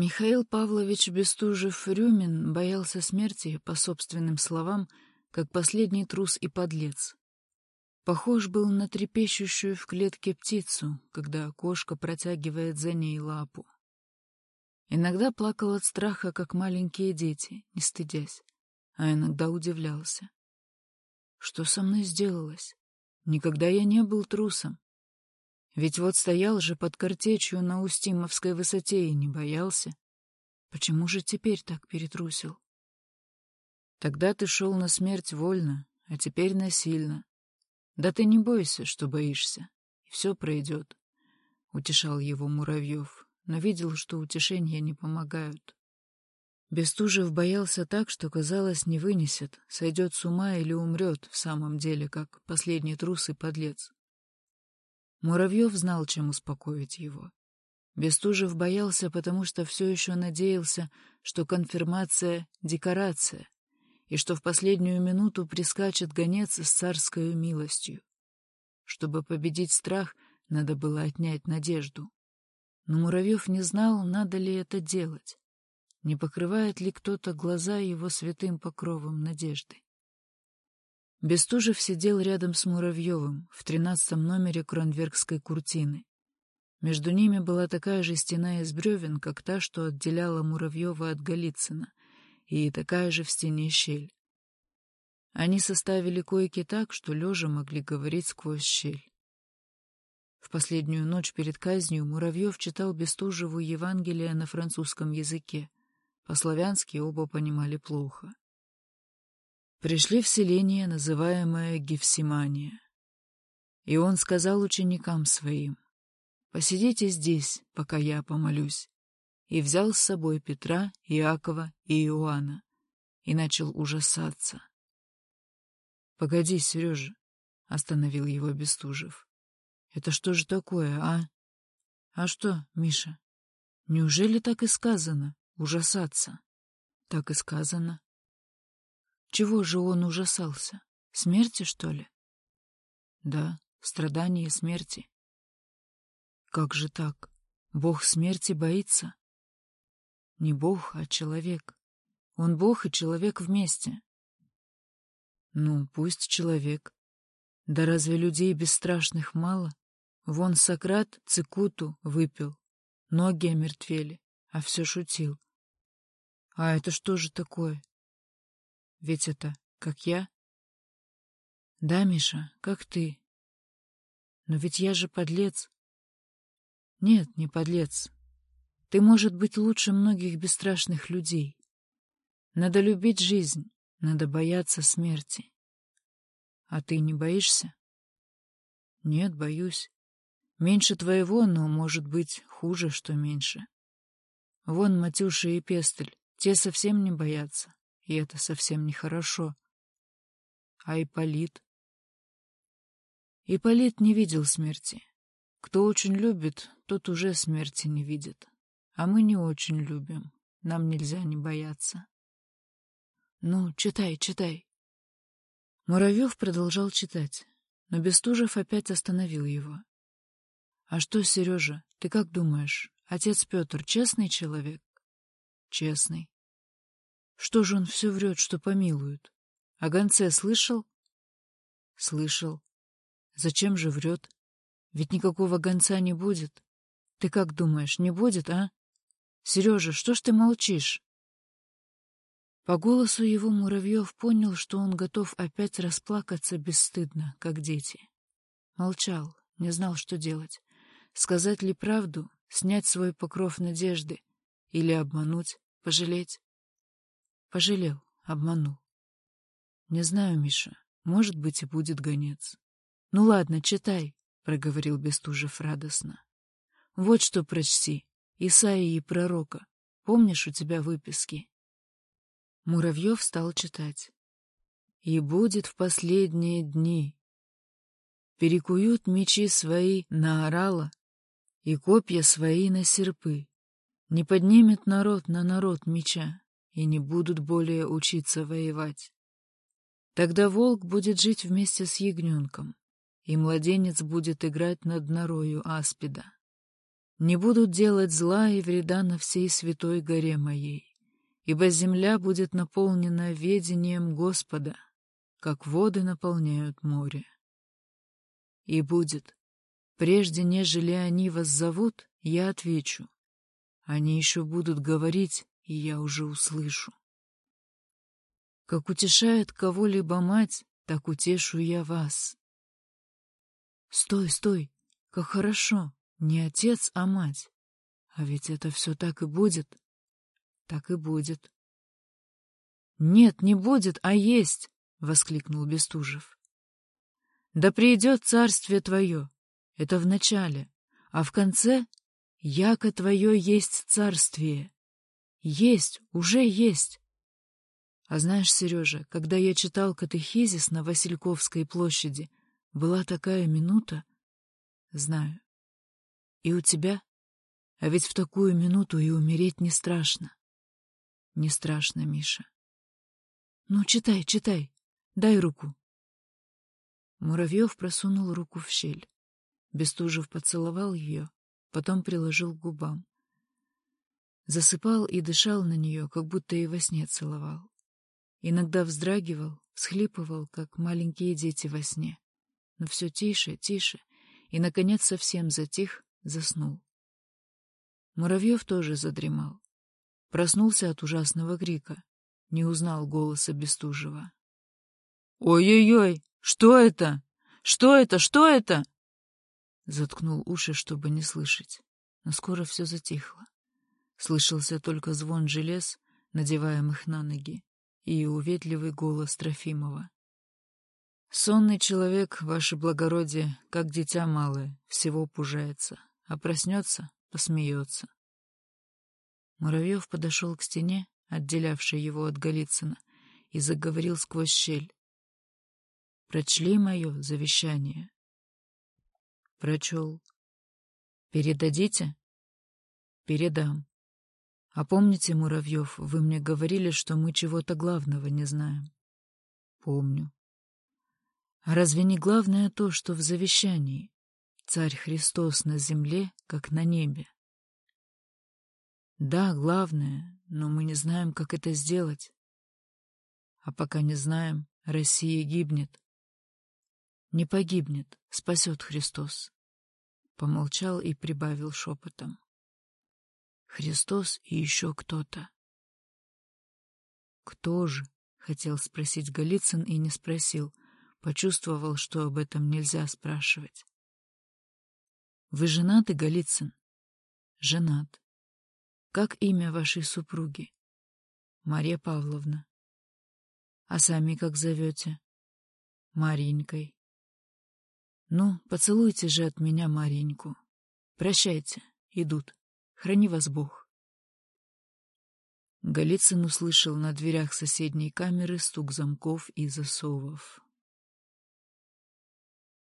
Михаил Павлович Бестужев-Рюмин боялся смерти, по собственным словам, как последний трус и подлец. Похож был на трепещущую в клетке птицу, когда кошка протягивает за ней лапу. Иногда плакал от страха, как маленькие дети, не стыдясь, а иногда удивлялся. Что со мной сделалось? Никогда я не был трусом. Ведь вот стоял же под картечью на Устимовской высоте и не боялся. Почему же теперь так перетрусил? Тогда ты шел на смерть вольно, а теперь насильно. Да ты не бойся, что боишься, и все пройдет, — утешал его Муравьев, но видел, что утешения не помогают. Бестужев боялся так, что, казалось, не вынесет, сойдет с ума или умрет в самом деле, как последний трус и подлец. Муравьев знал, чем успокоить его. Бестужев боялся, потому что все еще надеялся, что конфирмация — декорация, и что в последнюю минуту прискачет гонец с царской милостью. Чтобы победить страх, надо было отнять надежду. Но Муравьев не знал, надо ли это делать. Не покрывает ли кто-то глаза его святым покровом надежды? Бестужев сидел рядом с Муравьевым в тринадцатом номере кронверкской куртины. Между ними была такая же стена из бревен, как та, что отделяла Муравьева от Голицына, и такая же в стене щель. Они составили койки так, что лежа могли говорить сквозь щель. В последнюю ночь перед казнью Муравьев читал Бестужеву Евангелие на французском языке. По-славянски оба понимали плохо. Пришли в селение, называемое Гефсимания. И он сказал ученикам своим, «Посидите здесь, пока я помолюсь». И взял с собой Петра, Иакова и Иоанна, и начал ужасаться. «Погоди, Сережа», — остановил его Бестужев. «Это что же такое, а?» «А что, Миша, неужели так и сказано, ужасаться?» «Так и сказано. Чего же он ужасался? Смерти, что ли? Да, страдания смерти. Как же так? Бог смерти боится? Не Бог, а человек. Он Бог и человек вместе. Ну, пусть человек. Да разве людей бесстрашных мало? Вон Сократ цикуту выпил, ноги омертвели, а все шутил. А это что же такое? Ведь это как я? Да, Миша, как ты. Но ведь я же подлец. Нет, не подлец. Ты, может быть, лучше многих бесстрашных людей. Надо любить жизнь, надо бояться смерти. А ты не боишься? Нет, боюсь. Меньше твоего, но, может быть, хуже, что меньше. Вон Матюша и Пестель, те совсем не боятся и это совсем нехорошо. А Ипполит? Ипполит не видел смерти. Кто очень любит, тот уже смерти не видит. А мы не очень любим. Нам нельзя не бояться. Ну, читай, читай. Муравьев продолжал читать, но Бестужев опять остановил его. — А что, Сережа, ты как думаешь, отец Петр честный человек? — Честный. Что же он все врет, что помилуют? О гонце слышал? Слышал. Зачем же врет? Ведь никакого гонца не будет. Ты как думаешь, не будет, а? Сережа, что ж ты молчишь? По голосу его Муравьев понял, что он готов опять расплакаться бесстыдно, как дети. Молчал, не знал, что делать. Сказать ли правду, снять свой покров надежды или обмануть, пожалеть? Пожалел, обманул. Не знаю, Миша, может быть, и будет гонец. Ну ладно, читай, — проговорил Бестужев радостно. Вот что прочти, Исаии пророка. Помнишь у тебя выписки? Муравьев стал читать. «И будет в последние дни. Перекуют мечи свои на орала и копья свои на серпы. Не поднимет народ на народ меча, и не будут более учиться воевать. Тогда волк будет жить вместе с ягненком, и младенец будет играть над норою аспида. не будут делать зла и вреда на всей святой горе моей, ибо земля будет наполнена ведением Господа, как воды наполняют море. И будет, прежде нежели они вас зовут, я отвечу. Они еще будут говорить, и я уже услышу. Как утешает кого-либо мать, так утешу я вас. Стой, стой, как хорошо, не отец, а мать. А ведь это все так и будет. Так и будет. Нет, не будет, а есть, — воскликнул Бестужев. Да придет царствие твое, это в начале, а в конце — яко твое есть царствие. Есть, уже есть. А знаешь, Сережа, когда я читал катехизис на Васильковской площади, была такая минута... Знаю. И у тебя? А ведь в такую минуту и умереть не страшно. Не страшно, Миша. Ну, читай, читай. Дай руку. Муравьев просунул руку в щель. Бестужев поцеловал ее, потом приложил к губам. Засыпал и дышал на нее, как будто и во сне целовал. Иногда вздрагивал, схлипывал, как маленькие дети во сне. Но все тише, тише, и, наконец, совсем затих, заснул. Муравьев тоже задремал. Проснулся от ужасного крика. Не узнал голоса Бестужева. «Ой-ой-ой! Что это? Что это? Что это?» Заткнул уши, чтобы не слышать. Но скоро все затихло. Слышался только звон желез, надеваемых на ноги, и уветливый голос Трофимова. «Сонный человек, ваше благородие, как дитя малое, всего пужается, а проснется — посмеется». Муравьев подошел к стене, отделявшей его от Голицына, и заговорил сквозь щель. «Прочли мое завещание?» «Прочел. Передадите?» «Передам. А помните, Муравьев, вы мне говорили, что мы чего-то главного не знаем?» «Помню. А разве не главное то, что в завещании Царь Христос на земле, как на небе? Да, главное, но мы не знаем, как это сделать. А пока не знаем, Россия гибнет. Не погибнет, спасет Христос. Помолчал и прибавил шепотом. Христос и еще кто-то. Кто же? Хотел спросить Голицын и не спросил — Почувствовал, что об этом нельзя спрашивать. «Вы женаты, Голицын?» «Женат. Как имя вашей супруги?» «Мария Павловна». «А сами как зовете?» «Маринькой». «Ну, поцелуйте же от меня Мариньку. Прощайте, идут. Храни вас Бог». Голицын услышал на дверях соседней камеры стук замков и засовов.